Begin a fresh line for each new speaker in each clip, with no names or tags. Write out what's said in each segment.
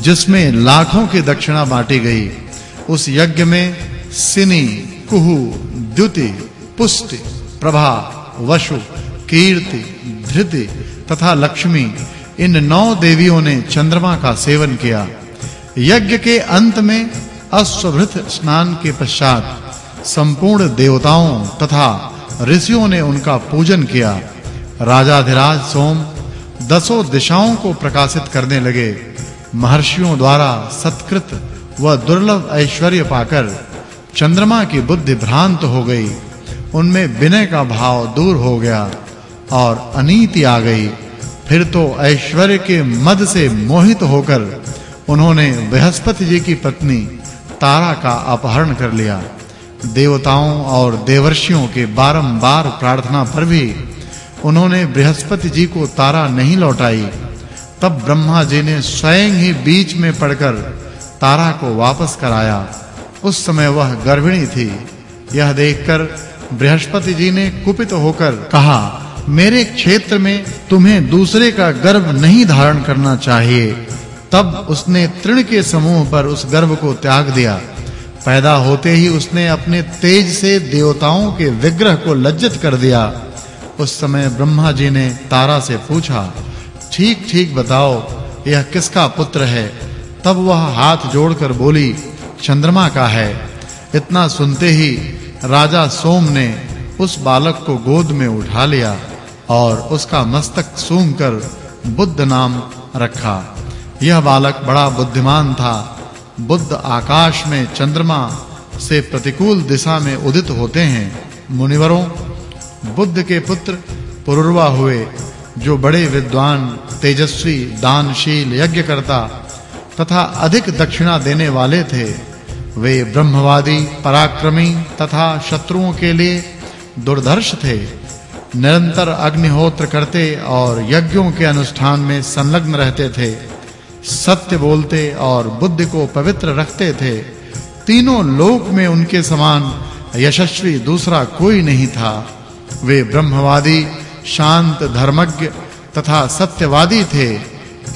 जिसमें लाखों की दक्षिणा बांटी गई, उस यज्ञ में सिनी, कुहु, द्युति, पुष्टि, प्रभा, वशु, कीर्ति, धृति तथा लक्ष्मी, इन नौ देवियों ने चंद्रमा का सेवन किया। यज्ञ के अंत में अश्वभृत स्नान के पश्चात संपूर्ण देवताओं तथा ऋषियों ने उनका पूजन किया। राजाधिराज सोम दसों दिशाओं को प्रकाशित करने लगे। महर्षियों द्वारा सत्कृत व दुर्लभ ऐश्वर्य पाकर चंद्रमा की बुद्धि भ्रांत हो गई। उनमें विनय का भाव दूर हो गया और अनीति आ गई। फिर तो ऐश्वर्य के मद से मोहित होकर उन्होंने बृहस्पति जी की पत्नी तारा का अपहरण कर लिया। देवताओं और देवर्षियों के बारंबार प्रार्थना पर भी उन्होंने बृहस्पति जी को तारा नहीं लौटाई। तब ब्रह्मा जी ने स्वयं ही बीच में पड़कर तारा को वापस कराया। उस समय वह गर्भिणी थी। यह देखकर बृहस्पति जी ने कुपित होकर कहा, मेरे क्षेत्र में तुम्हें दूसरे का गर्भ नहीं धारण करना चाहिए। तब उसने तृण के समूह पर उस गर्भ को त्याग दिया। पैदा होते ही उसने अपने तेज से देवताओं के विग्रह को लज्जित कर दिया। उस समय ब्रह्मा जी ने तारा से पूछा ठीक-ठीक बताओ, यह किसका पुत्र है? तब वह हाथ जोड़कर बोली, चंद्रमा का है। इतना सुनते ही राजा सोम ने उस बालक को गोद में उठा लिया और उसका मस्तक सूंघकर बुद्ध नाम रखा। यह बालक बड़ा बुद्धिमान था। बुद्ध आकाश में चंद्रमा से प्रतिकूल दिशा में उदित होते हैं। मुनिवरों, बुद्ध के पुत्र पुरुरवा हुए, जो बड़े विद्वान तेजस्वी, दानशील, यज्ञकर्ता तथा अधिक दक्षिणा देने वाले थे। वे ब्रह्मवादी, पराक्रमी तथा शत्रुओं के लिए दुर्धर्ष थे। निरंतर अग्निहोत्र करते और यज्ञों के अनुष्ठान में संलग्न रहते थे। सत्य बोलते और बुद्धि को पवित्र रखते थे। तीनों लोक में उनके समान यशस्वी दूसरा कोई नहीं था। वे ब्रह्मवादी, शांत धर्मज्ञ तथा सत्यवादी थे,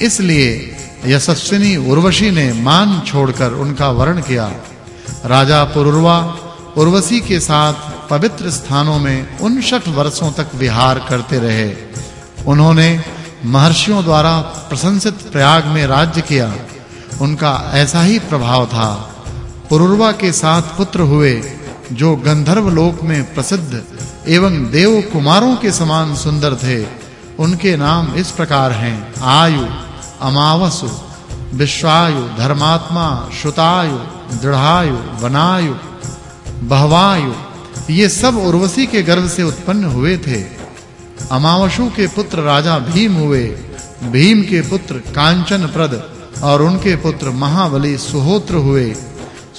इसलिए यशस्विनी उर्वशी ने मान छोड़कर उनका वर्ण किया। राजा पुरुरवा उर्वशी के साथ पवित्र स्थानों में उनसठ वर्षों तक विहार करते रहे। उन्होंने महर्षियों द्वारा प्रशंसित प्रयाग में राज्य किया। उनका ऐसा ही प्रभाव था। पुरुरवा के साथ पुत्र हुए, जो गंधर्व लोक में प्रसिद्ध एवं देव कुमारों के समान सुंदर थे। उनके नाम इस प्रकार हैं। आयु अमावसु विश्वायु, धर्मात्मा, श्रुतायु, दृढ़ायु, वनायु, बहवायु, ये सब उर्वशी के गर्भ से उत्पन्न हुए थे। अमावशु के पुत्र राजा भीम हुए। भीम के पुत्र कांचन प्रद और उनके पुत्र महाबली सुहोत्र हुए।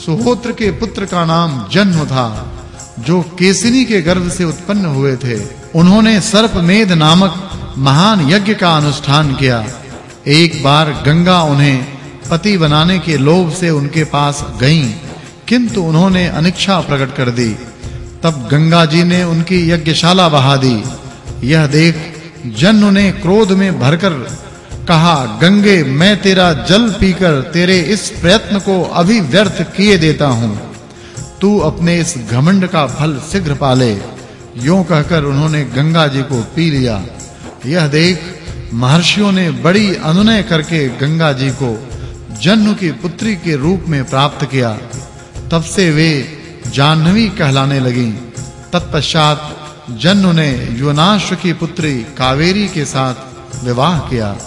सुहोत्र के पुत्र का नाम जन्म था, जो केसिनी के गर्भ से उत्पन्न हुए थे। उन्होंने सर्पमेध नामक महान यज्ञ का अनुष्ठान किया। एक बार गंगा उन्हें पति बनाने के लोभ से उनके पास गईं, किंतु उन्होंने अनिच्छा प्रकट कर दी। तब गंगा जी ने उनकी यज्ञशाला बहा दी। यह देख जन्नु ने क्रोध में भरकर कहा, गंगे, मैं तेरा जल पीकर तेरे इस प्रयत्न को अभी व्यर्थ किए देता हूँ। तू अपने इस घमंड का फल शीघ्र पाले यूँ कहकर उन्होंने गंगा जी को पी लिया। यह देख महर्षियों ने बड़ी अनुनय करके गंगा जी को जन्नु की पुत्री के रूप में प्राप्त किया। तब से वे जाह्नवी कहलाने लगीं। तत्पश्चात जन्नु ने योनाश्व की पुत्री कावेरी के साथ विवाह किया।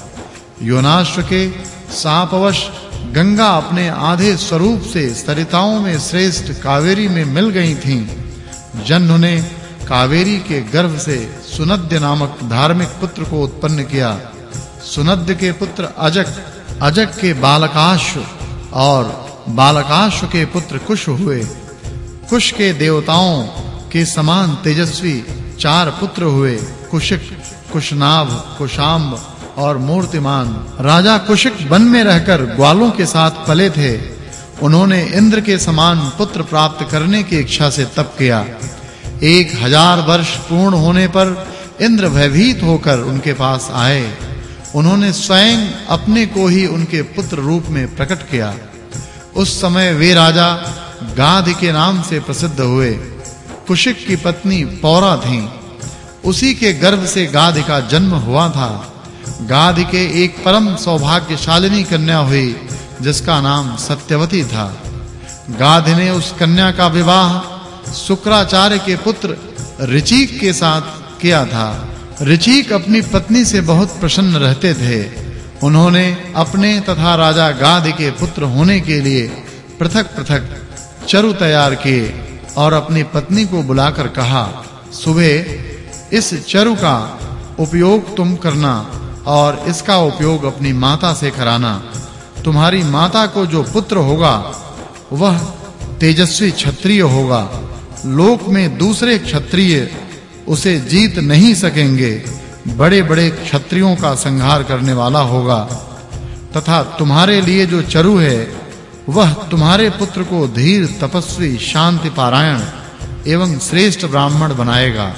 योनाश्व के सापवश गंगा अपने आधे स्वरूप से सरिताओं में श्रेष्ठ कावेरी में मिल गई थीं। जन्नु ने कावेरी के गर्भ से सुनद्य नामक धार्मिक पुत्र को उत्पन्न किया। सुनद्य के पुत्र अजक अजक के बालकाश्व और बालकाश्व के पुत्र कुश हुए। कुश के देवताओं के समान तेजस्वी चार पुत्र हुए, कुशिक, कुशनाभ, कुशाम्ब और मूर्तिमान। राजा कुशिक वन में रहकर ग्वालों के साथ पले थे। उन्होंने इंद्र के समान पुत्र प्राप्त करने की इच्छा से तप किया। एक हज़ार वर्ष पूर्ण होने पर इंद्र भयभीत होकर उनके पास आए। उन्होंने स्वयं अपने को ही उनके पुत्र रूप में प्रकट किया। उस समय वे राजा गाध के नाम से प्रसिद्ध हुए। कुशिक की पत्नी पौरा थी। उसी के गर्भ से गाध का जन्म हुआ था। गाध के एक परम सौभाग्यशालिनी कन्या हुई, जिसका नाम सत्यवती था। गाध ने उस कन्या का विवाह शुक्राचार्य के पुत्र ऋचिक के साथ किया था। ऋचिक अपनी पत्नी से बहुत प्रसन्न रहते थे। उन्होंने अपने तथा राजा गाध के पुत्र होने के लिए पृथक-पृथक चरु तैयार किए और अपनी पत्नी को बुलाकर कहा सुबह इस चरु का उपयोग तुम करना और इसका उपयोग अपनी माता से कराना। तुम्हारी माता को जो पुत्र होगा, वह तेजस्वी क्षत्रिय होगा। लोक में दूसरे क्षत्रिय उसे जीत नहीं सकेंगे, बड़े-बड़े क्षत्रियों का संहार करने वाला होगा। तथा तुम्हारे लिए जो चरु है, वह तुम्हारे पुत्र को धीर, तपस्वी, शांति पारायण एवं श्रेष्ठ ब्राह्मण बनाएगा।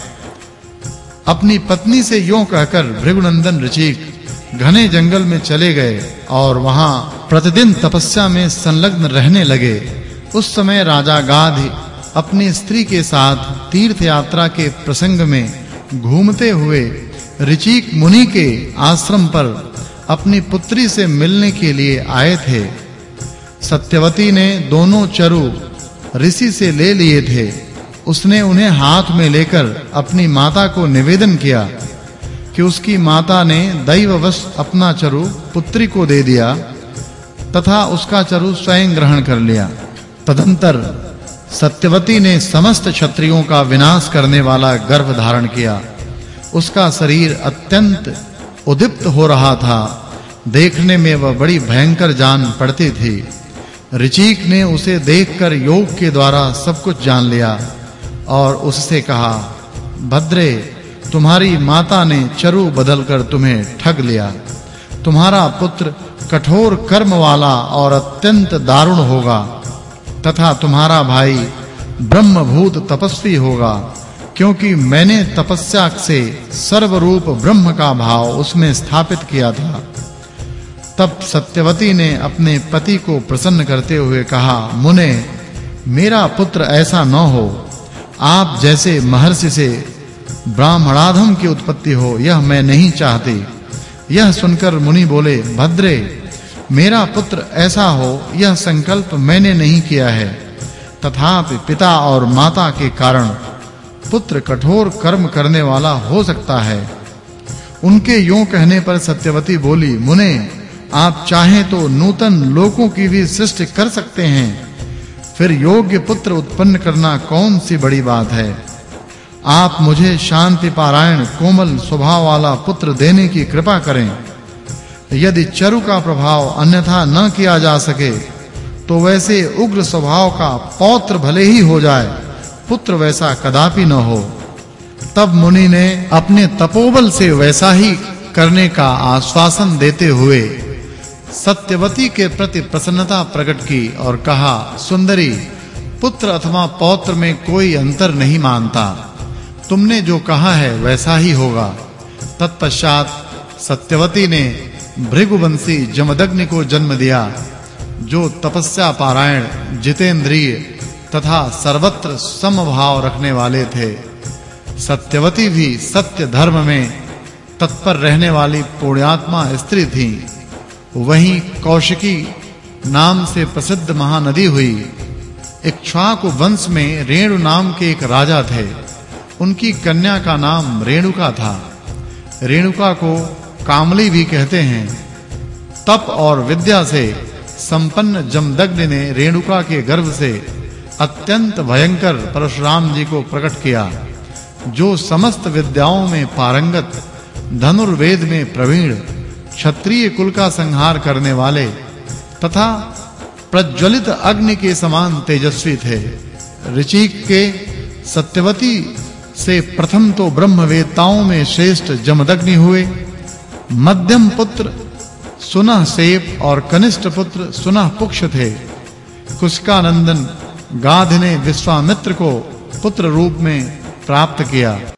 अपनी पत्नी से यूँ कहकर भृगुनंदन ऋचिक घने जंगल में चले गए और वहाँ प्रतिदिन तपस्या में संलग्न रहने लगे। उस समय राजा गाध अपनी स्त्री के साथ तीर्थ यात्रा के प्रसंग में घूमते हुए ऋचिक मुनि के आश्रम पर अपनी पुत्री से मिलने के लिए आए थे। सत्यवती ने दोनों चरु ऋषि से ले लिए थे। उसने उन्हें हाथ में लेकर अपनी माता को निवेदन किया कि उसकी माता ने दैववश अपना चरु पुत्री को दे दिया तथा उसका चरु स्वयं ग्रहण कर लिया। तदंतर सत्यवती ने समस्त क्षत्रियों का विनाश करने वाला गर्भ धारण किया। उसका शरीर अत्यंत उद्दीप्त हो रहा था। देखने में वह बड़ी भयंकर जान पड़ती थी। ऋचिक ने उसे देखकर योग के द्वारा सब कुछ जान लिया और उससे कहा, भद्रे, तुम्हारी माता ने चरु बदलकर तुम्हें ठग लिया। तुम्हारा पुत्र कठोर कर्म वाला और अत्यंत दारुण होगा। तथा तुम्हारा भाई ब्रह्मभूत तपस्वी होगा, क्योंकि मैंने तपस्या से सर्वरूप ब्रह्म का भाव उसमें स्थापित किया था। तब सत्यवती ने अपने पति को प्रसन्न करते हुए कहा, मुने, मेरा पुत्र ऐसा न हो। आप जैसे महर्षि से ब्राह्मणाधम की उत्पत्ति हो, यह मैं नहीं चाहती। यह सुनकर मुनि बोले, भद्रे मेरा पुत्र ऐसा हो, यह संकल्प मैंने नहीं किया है। तथापि पिता और माता के कारण पुत्र कठोर कर्म करने वाला हो सकता है। उनके यूँ कहने पर सत्यवती बोली, मुने, आप चाहें तो नूतन लोकों की भी सृष्टि कर सकते हैं। फिर योग्य पुत्र उत्पन्न करना कौन सी बड़ी बात है? आप मुझे शांति पारायण कोमल स्वभाव वाला पुत्र देने की कृपा करें। यदि चरु का प्रभाव अन्यथा न किया जा सके तो वैसे उग्र स्वभाव का पौत्र भले ही हो जाए, पुत्र वैसा कदापि न हो। तब मुनि ने अपने तपोबल से वैसा ही करने का आश्वासन देते हुए सत्यवती के प्रति प्रसन्नता प्रकट की और कहा, सुंदरी, पुत्र अथवा पौत्र में कोई अंतर नहीं मानता। तुमने जो कहा है वैसा ही होगा। तत्पश्चात सत्यवती ने भृगुवंशी जमदग्नि को जन्म दिया, जो तपस्या पारायण, जितेंद्रिय तथा सर्वत्र समभाव रखने वाले थे। सत्यवती भी सत्य धर्म में तत्पर रहने वाली पुण्यात्मा स्त्री थी। वहीं कौशिकी नाम से प्रसिद्ध महानदी हुई। इक्ष्वाकु वंश में रेणु नाम के एक राजा थे। उनकी कन्या का नाम रेणुका था। रेणुका को कामली भी कहते हैं। तप और विद्या से संपन्न जमदग्नि ने रेणुका के गर्भ से अत्यंत भयंकर परशुराम जी को प्रकट किया, जो समस्त विद्याओं में पारंगत, धनुर्वेद में प्रवीण, क्षत्रिय कुल का संहार करने वाले तथा प्रज्वलित अग्नि के समान तेजस्वी थे। ऋचिक के सत्यवती से प्रथम तो ब्रह्मवेत्ताओं में श्रेष्ठ जमदग्नि हुए। मध्यम पुत्र, सुनह सेप और कनिष्ठ पुत्र सुनह पुक्ष थे। कुशकानंदन गाध ने विश्वामित्र को पुत्र रूप में प्राप्त किया।